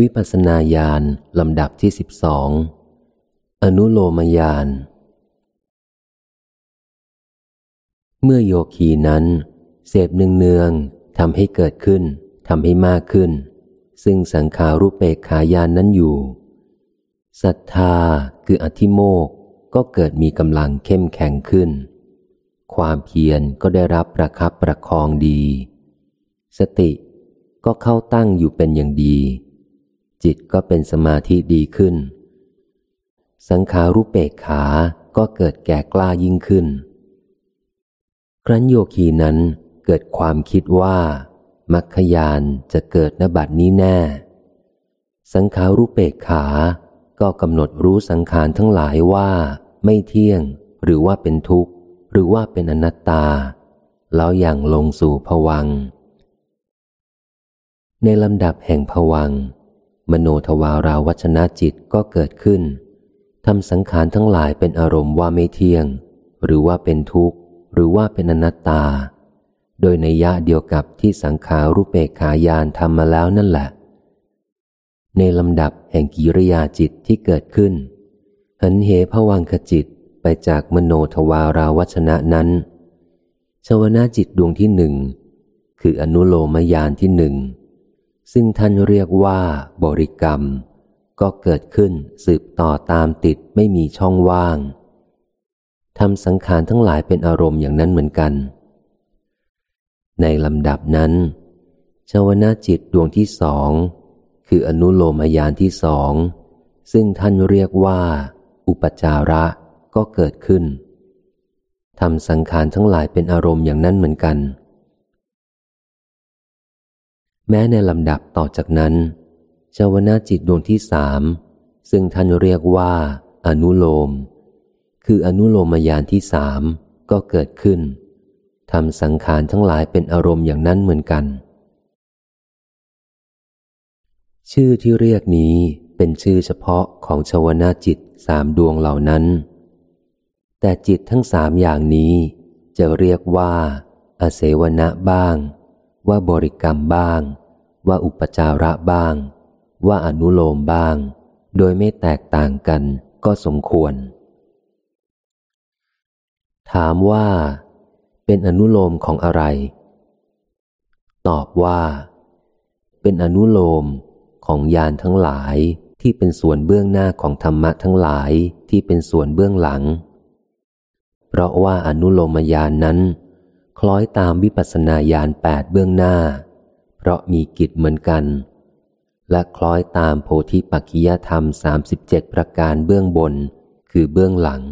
วิปัสสนาญาณลำดับที่สิบสองอนุโลมญาณเมื่อโยคีนั้น เสพเนืองๆทำให้เกิดขึ้นทำให้มากขึ้น ซึ่งสังขารุปเปกขายานนั้นอยู่ศรัทธาคืออธิโมกก็เกิดมีกำลังเข้มแข็งขึ้น ความเพียรก็ได้รับประคับประคองดี สติก็เข้าตั้งอยู่เป็นอย่างดี จิตก็เป็นสมาธิดีขึ้น สังขารุปเปกขา ก็เกิดแก่กล้ายิ่งขึ้น ครั้นโยคีนั้นเกิดความคิดว่า มัคคยานจะเกิดนบัดนี้แน่ สังขารุปเปกขา ก็กำหนดรู้สังขารทั้งหลายว่า ไม่เที่ยง หรือว่าเป็นทุกข์ หรือว่าเป็นอนัตตา แล้วอย่างลงสู่ผวังในลำดับแห่งผวัง มโนทวาราวัชนะจิตก็เกิดขึ้นทำสังขารทั้งหลายเป็นอารมณ์ว่าไม่เที่ยง หรือว่าเป็นทุกข์ หรือว่าเป็นอนัตตา โดยในยะเดียวกับที่สังขารุปเปกขายานทำมาแล้วนั่นแหละ ในลำดับแห่งกิริยาจิตที่เกิดขึ้น หันเหภวังคจิตไปจากมโนทวาราวัชนะนั้น ชวนาจิตดวงที่หนึ่ง คืออนุโลมยานที่หนึ่ง ซึ่งท่านเรียกว่าบริกรรม ก็เกิดขึ้นสืบต่อตามติดไม่มีช่องว่างทำสังขารทั้งหลายเป็นอารมณ์อย่างนั้นเหมือนกัน ในลำดับนั้นชาวนาจิตดวงที่สองคืออนุโลมยานที่สองซึ่งท่านเรียกว่า อุปจาระก็เกิดขึ้นทำสังขารทั้งหลายเป็นอารมณ์อย่างนั้นเหมือนกัน แม้ในลำดับต่อจากนั้นเจวนาจิตดวงที่สามซึ่งท่านเรียกว่า อนุโลม คืออนุโลมยานที่สามก็เกิดขึ้นทำสังขารทั้งหลายเป็นอารมณ์อย่างนั้นเหมือนกัน ชื่อที่เรียกนี้เป็นชื่อเฉพาะของชวนาจิตสามดวงเหล่านั้น แต่จิตทั้งสามอย่างนี้จะเรียกว่าอาเสวนะบ้าง ว่าบริกรรมบ้าง ว่าอุปจาระบ้าง ว่าอนุโลมบ้าง โดยไม่แตกต่างกันก็สมควร ถามว่า เป็นอนุโลมของอะไร ตอบว่า เป็นอนุโลมของยานทั้งหลายที่เป็นส่วนเบื้องหน้าของธรรมะทั้งหลายที่เป็นส่วนเบื้องหลัง เพราะว่าอนุโลมยานนั้น คล้อยตามวิปัสสนาญาณแปดเบื้องหน้า เพราะมีกิจเหมือนกัน และคล้อยตามโพธิปัจจิยธรรมสามสิบเจ็ดประการเบื้องบน คือเบื้องหลัง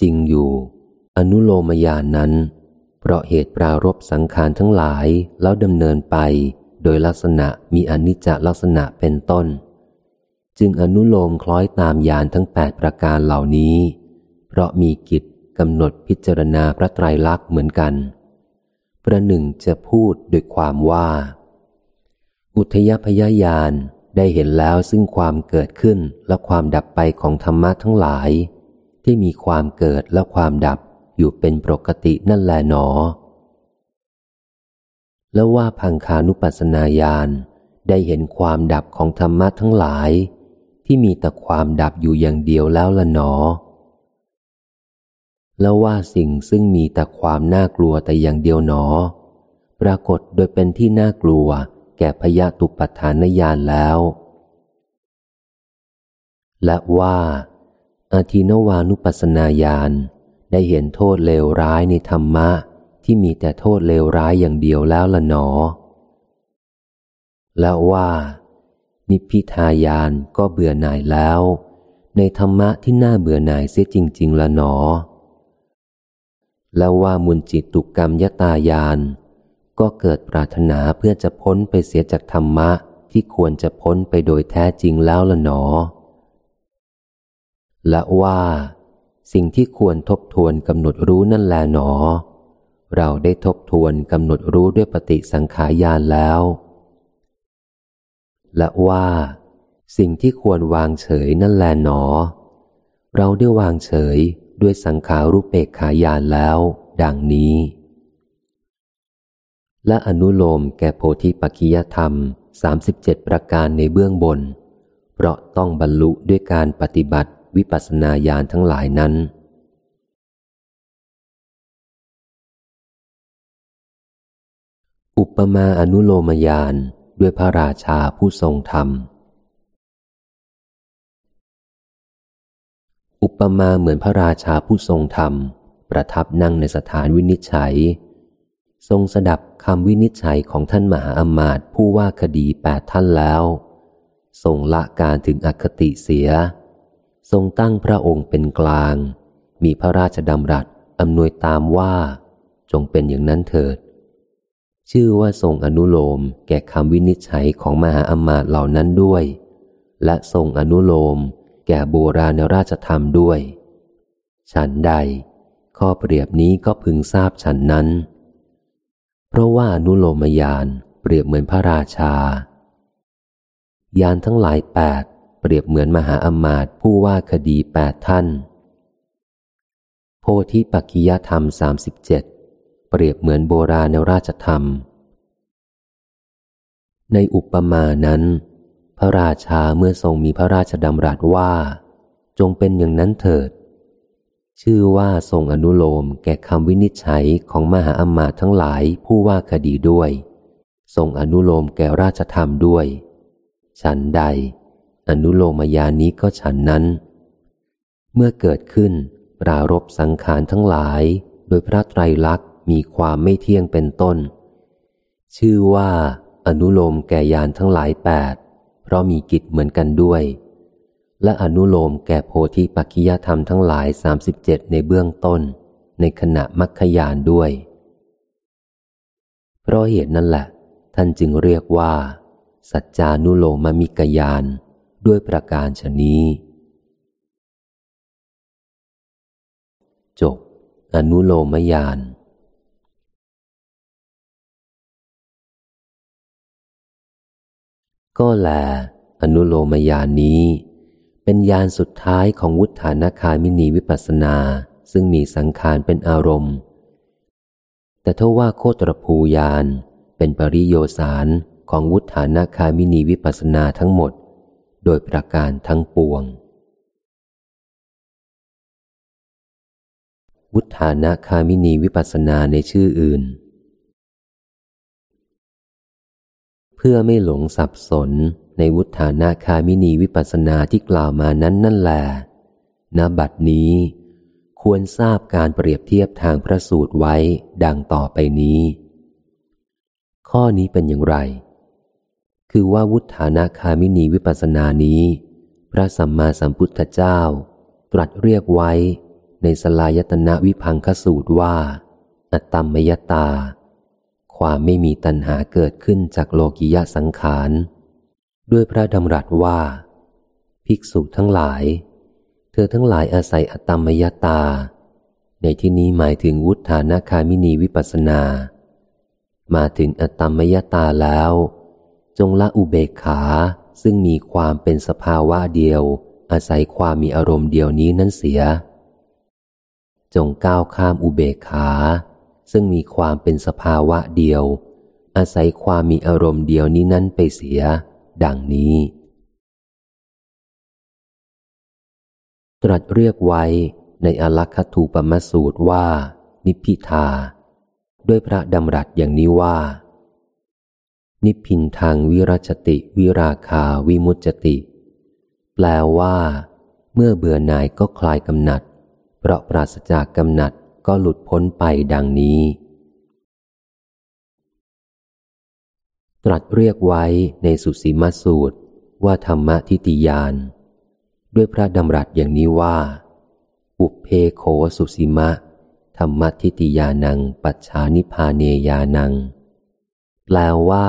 จริงอยู่ อนุโลมยานนั้น เพราะเหตุปรารบสังขารทั้งหลายแล้วดำเนินไปโดยลักษณะมีอนิจจลักษณะเป็นต้น จึงอนุโลมคล้อยตามยานทั้งแปดประการเหล่านี้ เพราะมีกิจ กำหนดพิจารณาพระไตรลักษณ์เหมือนกัน ประหนึ่งจะพูดโดยความว่า อุทยพยายานได้เห็นแล้วซึ่งความเกิดขึ้นและความดับไปของธรรมะทั้งหลาย ที่มีความเกิดและความดับอยู่เป็นปกตินั่นแลหนอ แล้วว่าพังคานุปัสนาญาณได้เห็นความดับของธรรมะทั้งหลาย ที่มีแต่ความดับอยู่อย่างเดียวแล้วละหนอ แล้วว่าสิ่งซึ่งมีแต่ความน่ากลัวแต่อย่างเดียวหนอ ปรากฏโดยเป็นที่น่ากลัว แก่พยาตุปัฏฐานญาณแล้ว และว่าอาทินวานุปัสนาญาณได้เห็นโทษเลวร้ายในธรรมะ ที่มีแต่โทษเลวร้ายอย่างเดียวแล้วละหนอ แล้วว่า นิพพิทายานก็เบื่อหน่ายแล้ว ในธรรมะที่น่าเบื่อหน่ายเสียจริง ๆละหนอ แล้วว่ามุนจิตตุกรรมยตายาน ก็เกิดปรารถนาเพื่อจะพ้นไปเสียจากธรรมะที่ควรจะพ้นไปโดยแท้จริงแล้วละหนอ และว่า สิ่งที่ควรทบทวนกำหนดรู้นั่นแลหนอ เราได้ทบทวนกำหนดรู้ด้วยปฏิสังขายานแล้ว และว่า สิ่งที่ควรวางเฉยนั่นแลหนอ เราได้วางเฉย ด้วยสังขารุปเปกขายานแล้ว ดังนี้ และอนุโลมแก่โพธิปัจจิยธรรมสามสิบเจ็ดประการในเบื้องบน เพราะต้องบรรลุด้วยการปฏิบัติวิปัสสนาญาณทั้งหลายนั้น อุปมาอนุโลมยานด้วยพระราชาผู้ทรงธรรม อุปมาเหมือนพระราชาผู้ทรงธรรม ประทับนั่งในสถานวินิจฉัย ทรงสดับคำวินิจฉัยของท่านมหาอมาตย์ผู้ว่าคดีแปดท่านแล้ว ทรงละการถึงอคติเสีย ทรงตั้งพระองค์เป็นกลาง มีพระราชดำรัสอำนวยตามว่า จงเป็นอย่างนั้นเถิด ชื่อว่าทรงอนุโลมแก่คำวินิจฉัยของมหาอมาตย์เหล่านั้นด้วย และทรงอนุโลม แก่โบราณราชธรรมด้วย ฉันใด ข้อเปรียบนี้ก็พึงทราบฉันนั้น เพราะว่านุโลมยานเปรียบเหมือนพระราชา ยานทั้งหลายแปดเปรียบเหมือนมหาอมาตย์ผู้ว่าคดีแปดท่าน โพธิปักกิยธรรมสามสิบเจ็ดเปรียบเหมือนโบราณราชธรรม ในอุปมานั้น พระราชาเมื่อทรงมีพระราชดำรัสว่า จงเป็นอย่างนั้นเถิด ชื่อว่าทรงอนุโลมแก่คำวินิจฉัยของมหาอมาตย์ทั้งหลายผู้ว่าคดีด้วย ทรงอนุโลมแก่ราชธรรมด้วย ฉันใด อนุโลมยานี้ก็ฉันนั้น เมื่อเกิดขึ้น ปรารบสังขารทั้งหลาย โดยพระไตรลักษณ์มีความไม่เที่ยงเป็นต้น ชื่อว่าอนุโลมแก่ยานทั้งหลายแปด เพราะมีกิจเหมือนกันด้วย และอนุโลมแก่โพธิปัจจยธรรมทั้งหลายสามสิบเจ็ดในเบื้องต้น ในขณะมัคคยานด้วย เพราะเหตุนั่นแหละ ท่านจึงเรียกว่า สัจจานุโลมมิกยานด้วยประการชนี้ จบ อนุโลมยาน ก็แล อนุโลมยานนี้ เป็นยานสุดท้ายของวุฒานาคามินีวิปัสนา ซึ่งมีสังขารเป็นอารมณ์ แต่ถ้าว่าโคตรภูยานเป็นปริโยสารของวุฒานาคามินีวิปัสนาทั้งหมด โดยประการทั้งปวง วุฒานาคามินีวิปัสนาในชื่ออื่น เพื่อไม่หลงสับสนในวุฒานาคามินีวิปัสนาที่กล่าวมานั้นนั่นแหละณบัดนี้ ควรทราบการเปรียบเทียบทางพระสูตรไว้ดังต่อไปนี้ ข้อนี้เป็นอย่างไร คือว่าวุฒานาคามินีวิปัสนานี้ พระสัมมาสัมพุทธเจ้า ตรัสเรียกไว้ในสลายตนะวิพังคสูตรว่าอัตตมยตา ความไม่มีตัณหาเกิดขึ้นจากโลกิยะสังขาร ด้วยพระดำรัสว่า ภิกษุทั้งหลาย เธอทั้งหลายอาศัยอตมยตา ในที่นี้หมายถึงวุฒานาคามินีวิปัสนา มาถึงอตมยตาแล้ว จงละอุเบกขาซึ่งมีความเป็นสภาวะเดียว อาศัยความมีอารมณ์เดียวนี้นั้นเสีย จงก้าวข้ามอุเบกขา ซึ่งมีความเป็นสภาวะเดียว อาศัยความมีอารมณ์เดียวนี้นั้นไปเสีย ดังนี้ ตรัสเรียกไว้ในอลักขทูปมสูตรว่า นิพพิทา ด้วยพระดำรัสอย่างนี้ว่า นิพพินทางวิรัชติวิราคาวิมุจติ แปลว่า เมื่อเบื่อหน่ายก็คลายกำหนัด เพราะปราศจากกำหนัด ก็หลุดพ้นไปดังนี้ ตรัสเรียกไว้ในสุสีมาสูตรว่าธรรมทิติยาน ด้วยพระดำรัสอย่างนี้ว่า อุเพโขสุสีมะ ธรรมทิติยานัง ปัจฉานิพาเนยานัง แปลว่า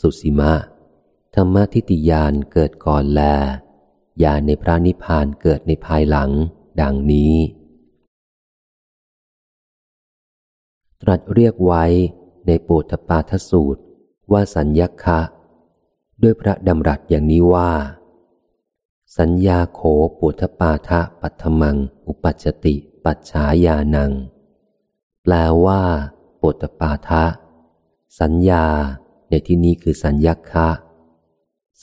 สุสีมะ ธรรมทิติยานเกิดก่อนแลยาในพระนิพพานเกิดในภายหลัง ดังนี้ ตรัสเรียกไว้ในปุถปาทสูตร ว่าสัญญคะ ด้วยพระดำรัสอย่างนี้ว่า สัญญาโขปุถปาทะปัทมัง อุปัจติ ปัจฉายานัง แปลว่าปุถปาทะ สัญญาในที่นี้คือสัญญคะ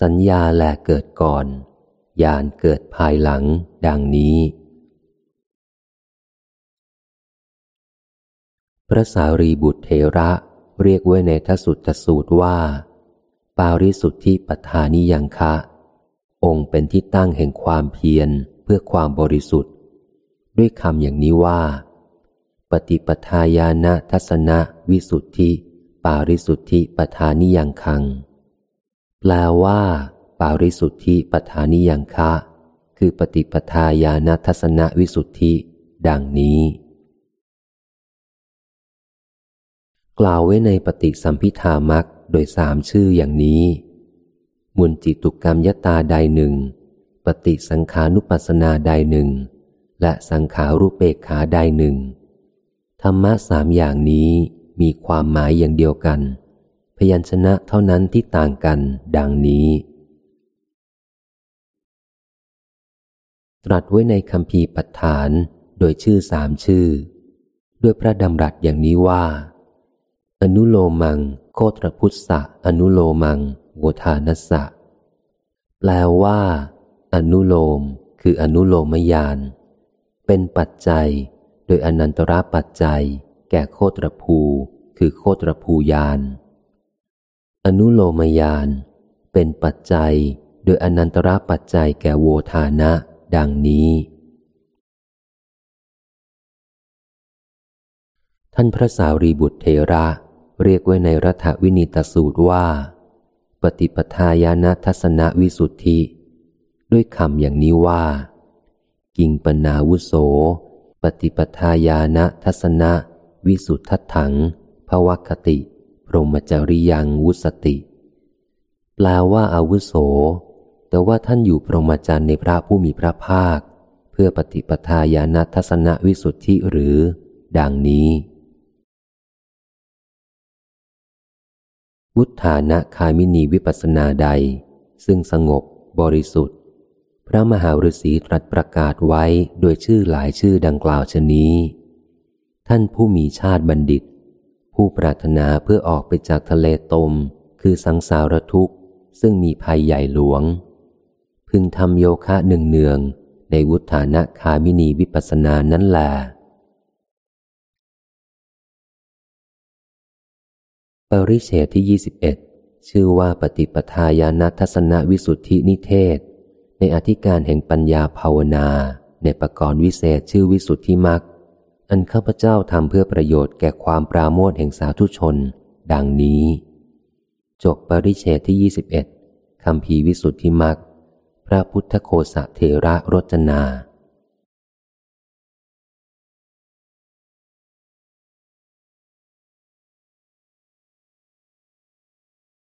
สัญญาแลเกิดก่อนญาณเกิดภายหลัง ดังนี้ ระสารีบุตรเทระเรียกไว้ในทสุตสูตรว่า ปาริสุทธิปทานิยังคะ องค์เป็นที่ตั้งแห่งความเพียรเพื่อความบริสุทธิ์ ด้วยคำอย่างนี้ว่า ปฏิปทาญาณทัศนวิสุทธิ ปาริสุทธิปทานิยังคัง แปลว่า ปาริสุทธิปทานิยังคะ คือปฏิปทาญาณทัศนวิสุทธิ ดังนี้ กล่าวไว้ในปฏิสัมพิธามักโดยสามชื่ออย่างนี้ มุนจิตุกรรมยตาใดหนึ่ง ปฏิสังขานุปัสนาใดหนึ่ง และสังขารูปเปกขาใดหนึ่ง ธรรมะสามอย่างนี้มีความหมายอย่างเดียวกัน พยัญชนะเท่านั้นที่ต่างกันดังนี้ ตรัสไว้ในคำพีปัฏฐานโดยชื่อสามชื่อ ด้วยพระดำรัสอย่างนี้ว่า อนุโลมัง โคตรพุทธะอนุโลมังโวทานัสสะ แปลว่า อนุโลม คืออนุโลมยาน เป็นปัจจัย โดยอนันตระปัจจัย แก่โคตรภู คือโคตรภูยาน อนุโลมยาน เป็นปัจจัย โดยอนันตระปัจจัยแก่โวทานะ ดังนี้ ท่านพระสารีบุตรเทระ เรียกไว้ในรัฐวินิตสูตรว่า ปฏิปทาญาณทัศนวิสุทธิ ด้วยคำอย่างนี้ว่า กิงปนาวุโส ปฏิปทาญาณทัศนวิสุทธถังภวคติ พรหมจริยังวุสติ แปลว่าอาวุโส แต่ว่าท่านอยู่พรหมจรรย์ในพระผู้มีพระภาค เพื่อปฏิปทาญาณทัศนวิสุทธิหรือ ดังนี้ วุฒานะคามินีวิปัสนาใด ซึ่งสงบบริสุทธิ์ พระมหาฤาษีตรัสประกาศไว้โดยชื่อหลายชื่อดังกล่าวชนี้ ท่านผู้มีชาติบัณฑิต ผู้ปรารถนาเพื่อออกไปจากทะเลตม คือสังสารทุกข์ ซึ่งมีภัยใหญ่หลวง พึงทำโยคะหนึ่งเนืองในวุฒานะคามินีวิปัสนานั้นแหละ ปริเฉดที่ยี่สิบเอ็ดชื่อว่าปฏิปทาญาณทัศนวิสุทธินิเทศ ในอธิการแห่งปัญญาภาวนา ในประกรณ์วิเศษชื่อวิสุทธิมักอันข้าพเจ้าทำเพื่อประโยชน์แก่ความปราโมทแห่งสาธุชน ดังนี้ จบปริเฉดที่ยี่สิบเอ็ดคำพีวิสุทธิมักพระพุทธโคสะเทระรจนา